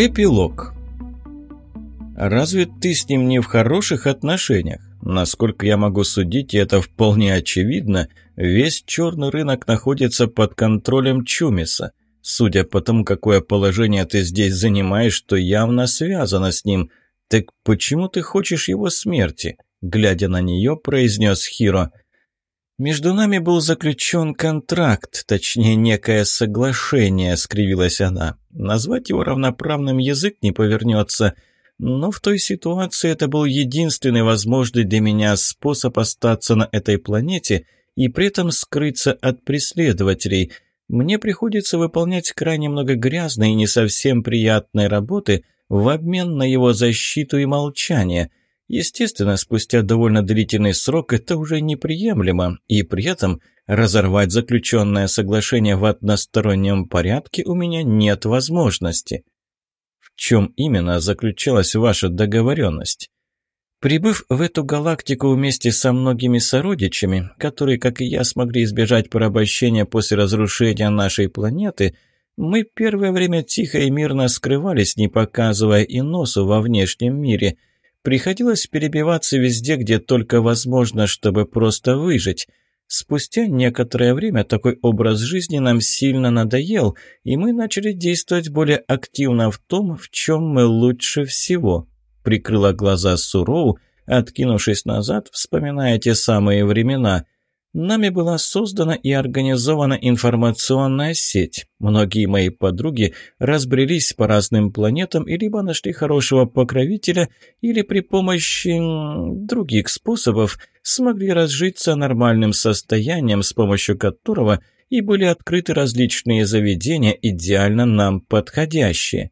Эпилог. Разве ты с ним не в хороших отношениях? Насколько я могу судить, и это вполне очевидно, весь черный рынок находится под контролем Чумиса. Судя по тому, какое положение ты здесь занимаешь, то явно связано с ним. Так почему ты хочешь его смерти? Глядя на нее, произнес Хиро. «Между нами был заключен контракт, точнее, некое соглашение», — скривилась она. «Назвать его равноправным язык не повернется». Но в той ситуации это был единственный возможный для меня способ остаться на этой планете и при этом скрыться от преследователей. Мне приходится выполнять крайне много грязной и не совсем приятной работы в обмен на его защиту и молчание. Естественно, спустя довольно длительный срок это уже неприемлемо, и при этом разорвать заключенное соглашение в одностороннем порядке у меня нет возможности чем именно заключалась ваша договоренность? Прибыв в эту галактику вместе со многими сородичами, которые, как и я, смогли избежать порабощения после разрушения нашей планеты, мы первое время тихо и мирно скрывались, не показывая и носу во внешнем мире. Приходилось перебиваться везде, где только возможно, чтобы просто выжить. Спустя некоторое время такой образ жизни нам сильно надоел, и мы начали действовать более активно в том, в чем мы лучше всего. Прикрыла глаза Суроу, откинувшись назад, вспоминая те самые времена – Нами была создана и организована информационная сеть. Многие мои подруги разбрелись по разным планетам и либо нашли хорошего покровителя, или при помощи других способов смогли разжиться нормальным состоянием, с помощью которого и были открыты различные заведения, идеально нам подходящие.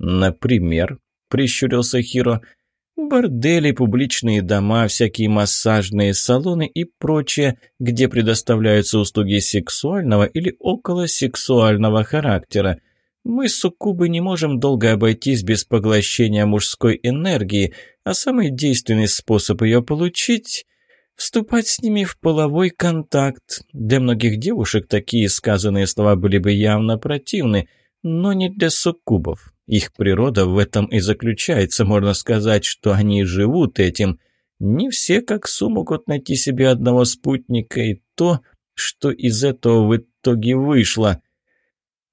«Например», — прищурился Хиро, — Бордели, публичные дома, всякие массажные салоны и прочее, где предоставляются услуги сексуального или околосексуального характера. Мы, суккубы, не можем долго обойтись без поглощения мужской энергии, а самый действенный способ ее получить – вступать с ними в половой контакт. Для многих девушек такие сказанные слова были бы явно противны, но не для суккубов. Их природа в этом и заключается, можно сказать, что они живут этим. Не все, как Су, могут найти себе одного спутника, и то, что из этого в итоге вышло.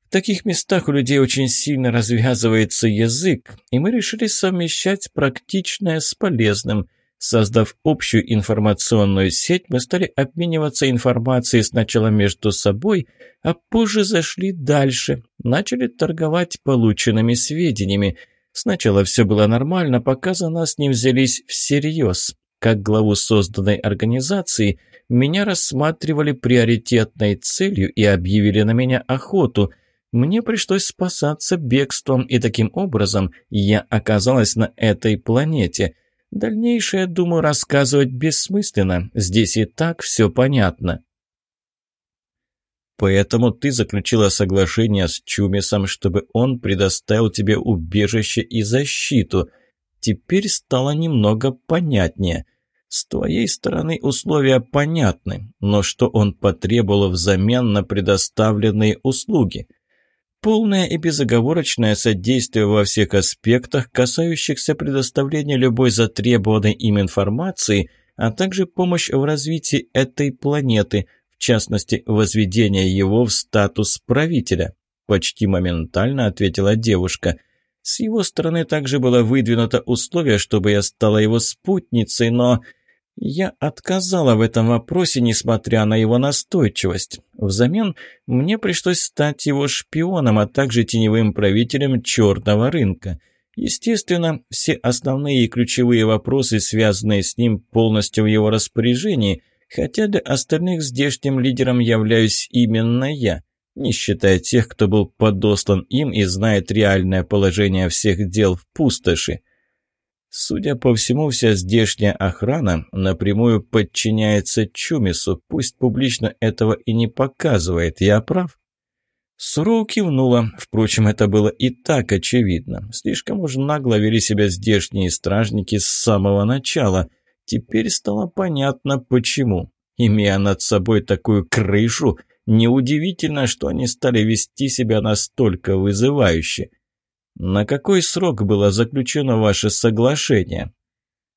В таких местах у людей очень сильно развязывается язык, и мы решили совмещать практичное с полезным – Создав общую информационную сеть, мы стали обмениваться информацией сначала между собой, а позже зашли дальше, начали торговать полученными сведениями. Сначала все было нормально, пока за нас не взялись всерьез. Как главу созданной организации, меня рассматривали приоритетной целью и объявили на меня охоту. Мне пришлось спасаться бегством, и таким образом я оказалась на этой планете – Дальнейшее, думаю, рассказывать бессмысленно. Здесь и так все понятно. Поэтому ты заключила соглашение с Чумисом, чтобы он предоставил тебе убежище и защиту. Теперь стало немного понятнее. С твоей стороны условия понятны, но что он потребовал взамен на предоставленные услуги – Полное и безоговорочное содействие во всех аспектах, касающихся предоставления любой затребованной им информации, а также помощь в развитии этой планеты, в частности, возведение его в статус правителя. Почти моментально ответила девушка. С его стороны также было выдвинуто условие, чтобы я стала его спутницей, но... Я отказала в этом вопросе, несмотря на его настойчивость. Взамен мне пришлось стать его шпионом, а также теневым правителем черного рынка. Естественно, все основные и ключевые вопросы, связанные с ним, полностью в его распоряжении, хотя для остальных здешним лидером являюсь именно я, не считая тех, кто был подослан им и знает реальное положение всех дел в пустоши. Судя по всему, вся здешняя охрана напрямую подчиняется Чумису, пусть публично этого и не показывает, я прав? Суроу кивнула, впрочем, это было и так очевидно. Слишком уж нагло вели себя здешние стражники с самого начала. Теперь стало понятно, почему. Имея над собой такую крышу, неудивительно, что они стали вести себя настолько вызывающе. На какой срок было заключено ваше соглашение?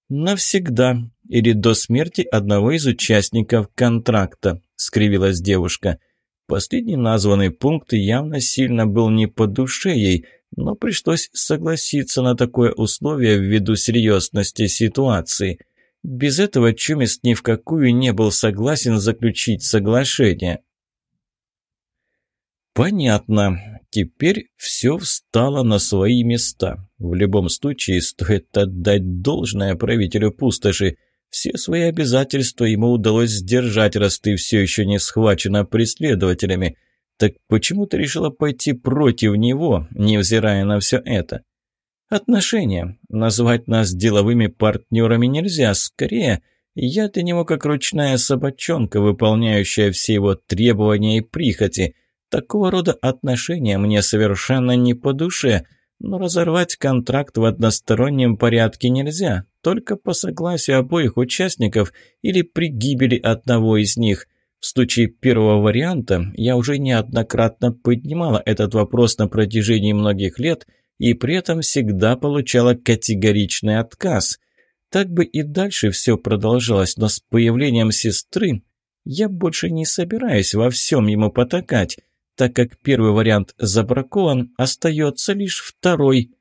Навсегда или до смерти одного из участников контракта, скривилась девушка. Последний названный пункт явно сильно был не по душе ей, но пришлось согласиться на такое условие ввиду серьезности ситуации. Без этого Чумис ни в какую не был согласен заключить соглашение. Понятно. Теперь все встало на свои места. В любом случае, стоит отдать должное правителю пустоши. Все свои обязательства ему удалось сдержать, раз ты все еще не схвачена преследователями. Так почему ты решила пойти против него, невзирая на все это? Отношения. Назвать нас деловыми партнерами нельзя. Скорее, я для него как ручная собачонка, выполняющая все его требования и прихоти – Такого рода отношения мне совершенно не по душе, но разорвать контракт в одностороннем порядке нельзя, только по согласию обоих участников или при гибели одного из них. В случае первого варианта я уже неоднократно поднимала этот вопрос на протяжении многих лет и при этом всегда получала категоричный отказ. Так бы и дальше все продолжалось, но с появлением сестры я больше не собираюсь во всем ему потакать. Так как первый вариант забракован, остается лишь второй.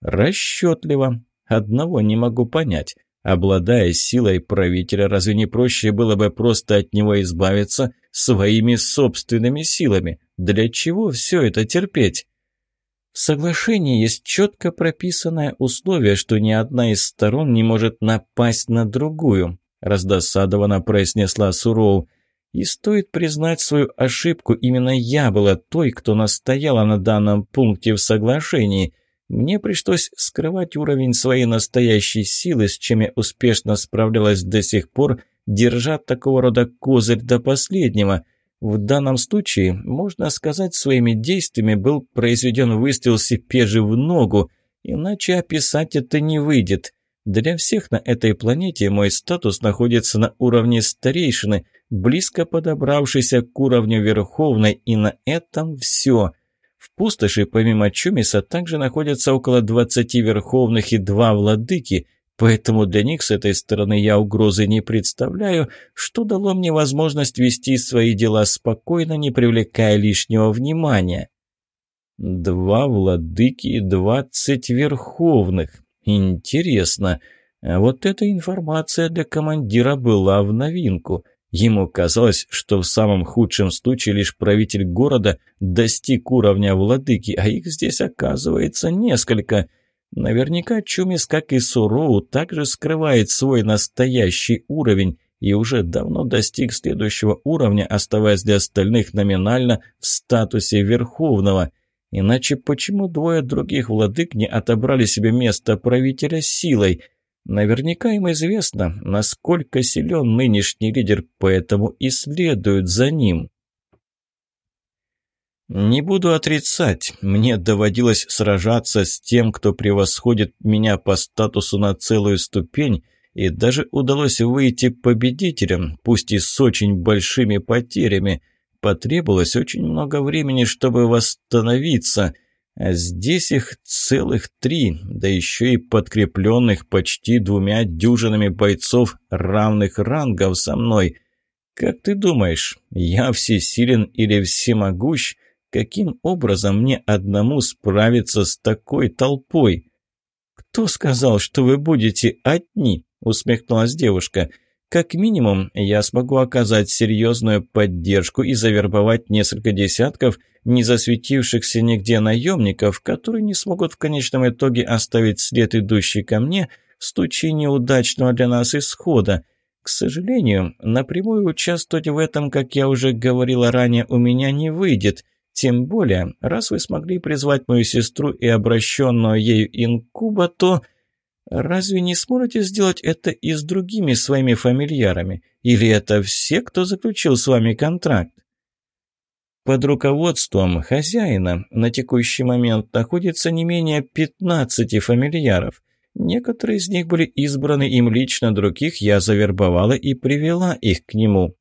Расчетливо. Одного не могу понять. Обладая силой правителя, разве не проще было бы просто от него избавиться своими собственными силами? Для чего все это терпеть? В соглашении есть четко прописанное условие, что ни одна из сторон не может напасть на другую, раздосадованно произнесла Суроу. И стоит признать свою ошибку, именно я была той, кто настояла на данном пункте в соглашении. Мне пришлось скрывать уровень своей настоящей силы, с чем я успешно справлялась до сих пор, держа такого рода козырь до последнего. В данном случае, можно сказать, своими действиями был произведен выстрел Сипежи в ногу, иначе описать это не выйдет. Для всех на этой планете мой статус находится на уровне старейшины – близко подобравшийся к уровню Верховной, и на этом все. В пустоши помимо Чумиса также находятся около 20 Верховных и два Владыки, поэтому для них с этой стороны я угрозы не представляю, что дало мне возможность вести свои дела спокойно, не привлекая лишнего внимания. Два Владыки и двадцать Верховных. Интересно. А вот эта информация для командира была в новинку – Ему казалось, что в самом худшем случае лишь правитель города достиг уровня владыки, а их здесь оказывается несколько. Наверняка Чумис, как и Суроу, также скрывает свой настоящий уровень и уже давно достиг следующего уровня, оставаясь для остальных номинально в статусе Верховного. Иначе почему двое других владык не отобрали себе место правителя силой – Наверняка им известно, насколько силен нынешний лидер, поэтому и следуют за ним. Не буду отрицать, мне доводилось сражаться с тем, кто превосходит меня по статусу на целую ступень, и даже удалось выйти победителем, пусть и с очень большими потерями. Потребовалось очень много времени, чтобы восстановиться – а здесь их целых три, да еще и подкрепленных почти двумя дюжинами бойцов равных рангов со мной. Как ты думаешь, я всесилен или всемогущ? Каким образом мне одному справиться с такой толпой? «Кто сказал, что вы будете одни?» — усмехнулась девушка — как минимум, я смогу оказать серьезную поддержку и завербовать несколько десятков не засветившихся нигде наемников, которые не смогут в конечном итоге оставить след, идущий ко мне, в случае неудачного для нас исхода. К сожалению, напрямую участвовать в этом, как я уже говорила ранее, у меня не выйдет. Тем более, раз вы смогли призвать мою сестру и обращенного ею инкуба, то... Разве не сможете сделать это и с другими своими фамильярами? Или это все, кто заключил с вами контракт? Под руководством хозяина на текущий момент находится не менее 15 фамильяров. Некоторые из них были избраны им лично, других я завербовала и привела их к нему.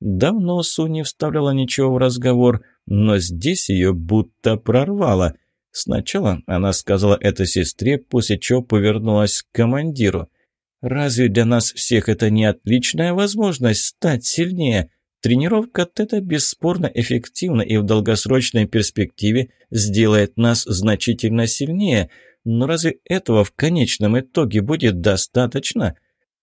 Давно Су не вставляла ничего в разговор, но здесь ее будто прорвало – Сначала она сказала это сестре, после чего повернулась к командиру. «Разве для нас всех это не отличная возможность стать сильнее? Тренировка Тета бесспорно эффективна и в долгосрочной перспективе сделает нас значительно сильнее. Но разве этого в конечном итоге будет достаточно?»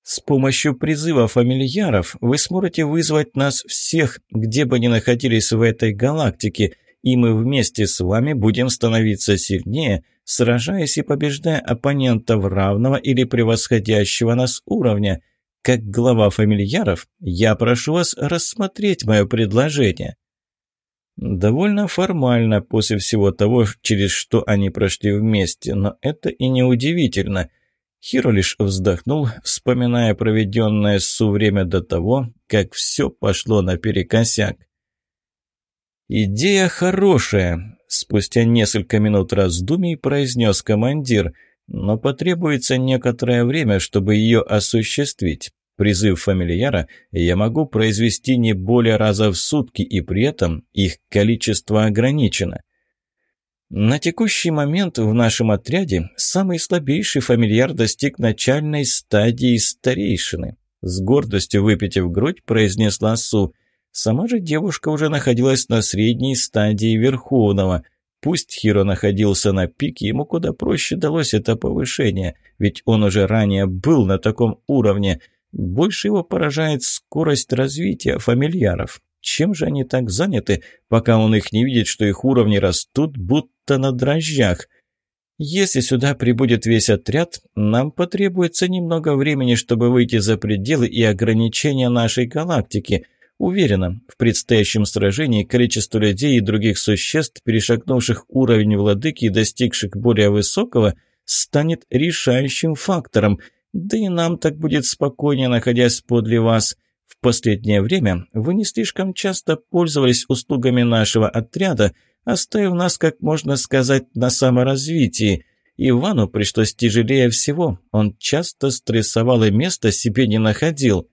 С помощью призыва фамильяров вы сможете вызвать нас всех, где бы ни находились в этой галактике, и мы вместе с вами будем становиться сильнее, сражаясь и побеждая оппонентов равного или превосходящего нас уровня. Как глава фамильяров, я прошу вас рассмотреть мое предложение». Довольно формально после всего того, через что они прошли вместе, но это и не удивительно. Хиро лишь вздохнул, вспоминая проведенное Су время до того, как все пошло наперекосяк. «Идея хорошая», – спустя несколько минут раздумий произнес командир, «но потребуется некоторое время, чтобы ее осуществить. Призыв фамильяра я могу произвести не более раза в сутки, и при этом их количество ограничено». На текущий момент в нашем отряде самый слабейший фамильяр достиг начальной стадии старейшины. С гордостью выпитив грудь, произнесла Су. Сама же девушка уже находилась на средней стадии Верховного. Пусть Хиро находился на пике, ему куда проще далось это повышение, ведь он уже ранее был на таком уровне. Больше его поражает скорость развития фамильяров. Чем же они так заняты, пока он их не видит, что их уровни растут, будто на дрожжах? Если сюда прибудет весь отряд, нам потребуется немного времени, чтобы выйти за пределы и ограничения нашей галактики – Уверена, в предстоящем сражении количество людей и других существ, перешагнувших уровень владыки и достигших более высокого, станет решающим фактором. Да и нам так будет спокойнее, находясь подле вас. В последнее время вы не слишком часто пользовались услугами нашего отряда, оставив нас, как можно сказать, на саморазвитии. Ивану пришлось тяжелее всего. Он часто стрессовал и места себе не находил.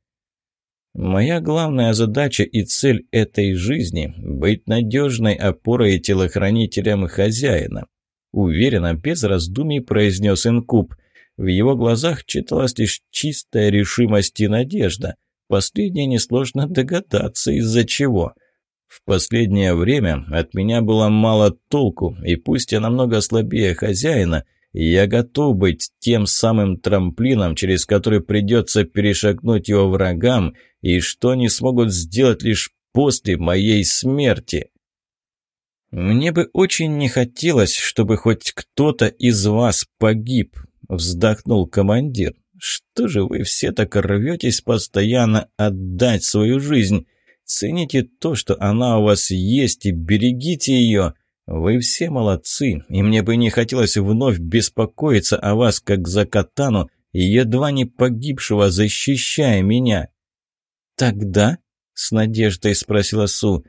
Моя главная задача и цель этой жизни – быть надежной опорой и телохранителем хозяина. Уверенно, без раздумий произнес Инкуб. В его глазах читалась лишь чистая решимость и надежда. Последнее несложно догадаться, из-за чего. В последнее время от меня было мало толку, и пусть я намного слабее хозяина – я готов быть тем самым трамплином, через который придется перешагнуть его врагам, и что они смогут сделать лишь после моей смерти. Мне бы очень не хотелось, чтобы хоть кто-то из вас погиб, вздохнул командир. Что же вы все так рветесь постоянно отдать свою жизнь? Цените то, что она у вас есть, и берегите ее. «Вы все молодцы, и мне бы не хотелось вновь беспокоиться о вас, как за катану, едва не погибшего, защищая меня». «Тогда?» — с надеждой спросила Су.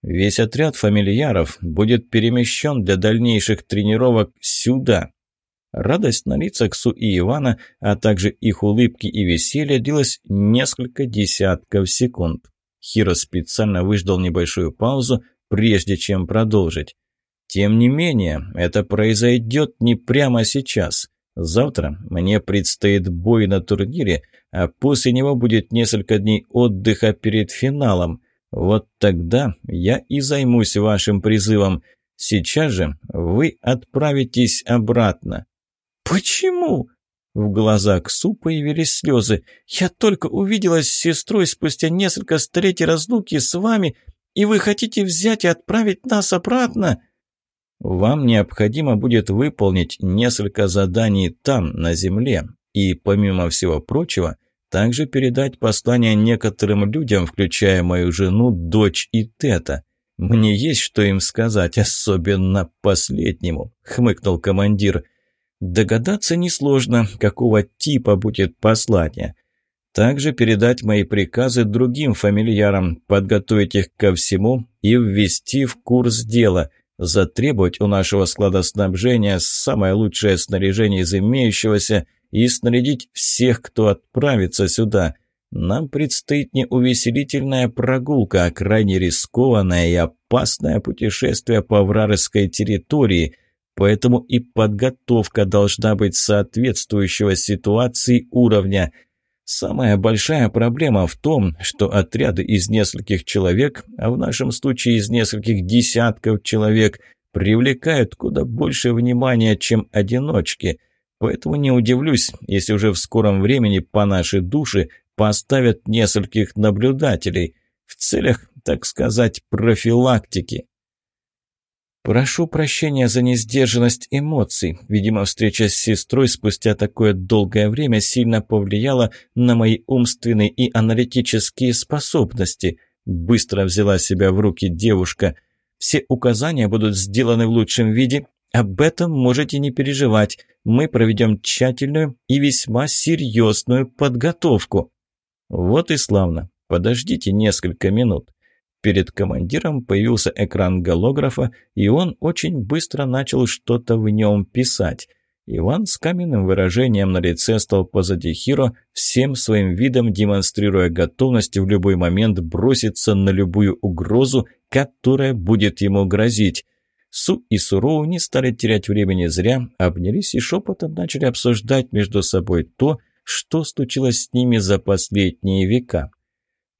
«Весь отряд фамильяров будет перемещен для дальнейших тренировок сюда». Радость на лицах Су и Ивана, а также их улыбки и веселье длилось несколько десятков секунд. Хиро специально выждал небольшую паузу, прежде чем продолжить. Тем не менее, это произойдет не прямо сейчас. Завтра мне предстоит бой на турнире, а после него будет несколько дней отдыха перед финалом. Вот тогда я и займусь вашим призывом. Сейчас же вы отправитесь обратно». «Почему?» В глазах Ксу появились слезы. «Я только увиделась с сестрой спустя несколько столетий разлуки с вами, и вы хотите взять и отправить нас обратно?» Вам необходимо будет выполнить несколько заданий там, на Земле, и, помимо всего прочего, также передать послание некоторым людям, включая мою жену, дочь и Тета. Мне есть что им сказать, особенно последнему», — хмыкнул командир. «Догадаться несложно, какого типа будет послание. Также передать мои приказы другим фамильярам, подготовить их ко всему и ввести в курс дела» затребовать у нашего склада снабжения самое лучшее снаряжение из имеющегося и снарядить всех, кто отправится сюда. Нам предстоит не увеселительная прогулка, а крайне рискованное и опасное путешествие по вражеской территории. поэтому и подготовка должна быть соответствующего ситуации уровня. Самая большая проблема в том, что отряды из нескольких человек, а в нашем случае из нескольких десятков человек, привлекают куда больше внимания, чем одиночки. Поэтому не удивлюсь, если уже в скором времени по нашей душе поставят нескольких наблюдателей в целях, так сказать, профилактики. Прошу прощения за несдержанность эмоций. Видимо, встреча с сестрой спустя такое долгое время сильно повлияла на мои умственные и аналитические способности. Быстро взяла себя в руки девушка. Все указания будут сделаны в лучшем виде. Об этом можете не переживать. Мы проведем тщательную и весьма серьезную подготовку. Вот и славно. Подождите несколько минут. Перед командиром появился экран голографа, и он очень быстро начал что-то в нем писать. Иван с каменным выражением на лице стал позади Хиро, всем своим видом демонстрируя готовность в любой момент броситься на любую угрозу, которая будет ему грозить. Су и Суроу не стали терять времени зря, обнялись и шепотом начали обсуждать между собой то, что случилось с ними за последние века.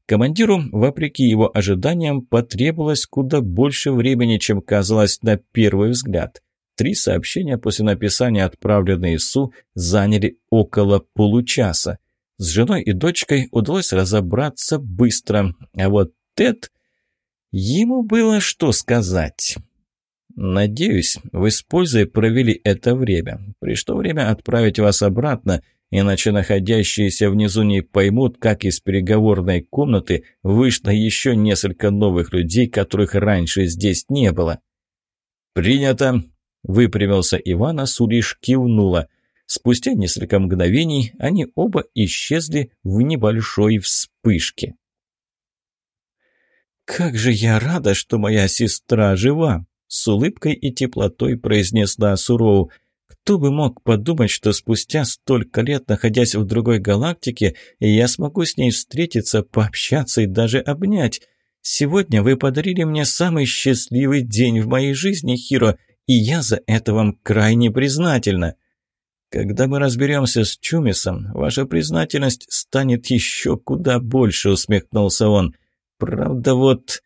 Командиру, вопреки его ожиданиям, потребовалось куда больше времени, чем казалось на первый взгляд. Три сообщения после написания, отправленные Су, заняли около получаса. С женой и дочкой удалось разобраться быстро, а вот Тед... Ему было что сказать. «Надеюсь, вы с пользой провели это время. Пришло время отправить вас обратно, иначе находящиеся внизу не поймут, как из переговорной комнаты вышло еще несколько новых людей, которых раньше здесь не было. «Принято!» – выпрямился Иван, а Сулиш кивнула. Спустя несколько мгновений они оба исчезли в небольшой вспышке. «Как же я рада, что моя сестра жива!» – с улыбкой и теплотой произнесла Суроу – кто бы мог подумать, что спустя столько лет, находясь в другой галактике, я смогу с ней встретиться, пообщаться и даже обнять. Сегодня вы подарили мне самый счастливый день в моей жизни, Хиро, и я за это вам крайне признательна. Когда мы разберемся с Чумисом, ваша признательность станет еще куда больше, усмехнулся он. Правда, вот...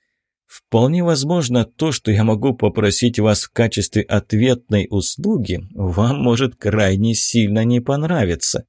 Вполне возможно, то, что я могу попросить вас в качестве ответной услуги, вам может крайне сильно не понравиться.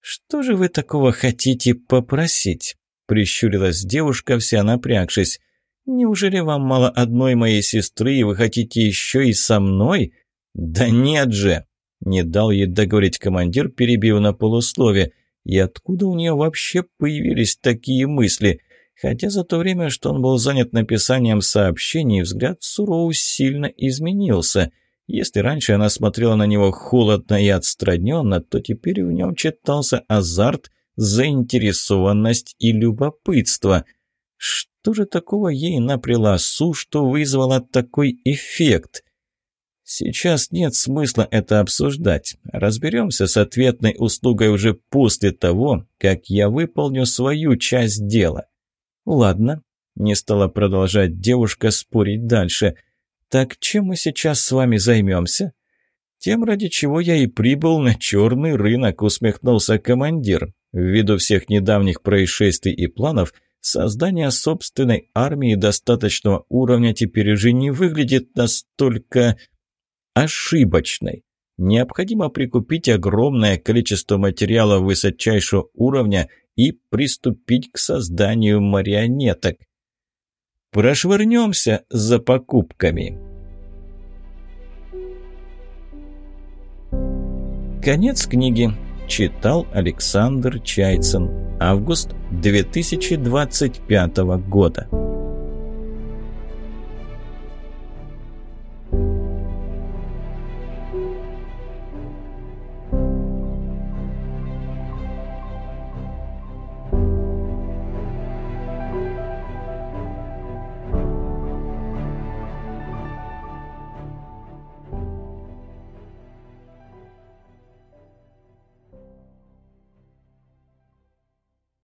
Что же вы такого хотите попросить? Прищурилась девушка, вся напрягшись. Неужели вам мало одной моей сестры, и вы хотите еще и со мной? Да нет же! Не дал ей договорить командир, перебив на полуслове. И откуда у нее вообще появились такие мысли – Хотя за то время, что он был занят написанием сообщений, взгляд Суроу сильно изменился. Если раньше она смотрела на него холодно и отстраненно, то теперь в нем читался азарт, заинтересованность и любопытство. Что же такого ей напряла Су, что вызвало такой эффект? Сейчас нет смысла это обсуждать. Разберемся с ответной услугой уже после того, как я выполню свою часть дела. «Ладно», – не стала продолжать девушка спорить дальше. «Так чем мы сейчас с вами займемся?» «Тем, ради чего я и прибыл на черный рынок», – усмехнулся командир. «Ввиду всех недавних происшествий и планов, создание собственной армии достаточного уровня теперь уже не выглядит настолько ошибочной. Необходимо прикупить огромное количество материала высочайшего уровня и приступить к созданию марионеток. Прошвырнемся за покупками. Конец книги. Читал Александр Чайцин. Август 2025 года.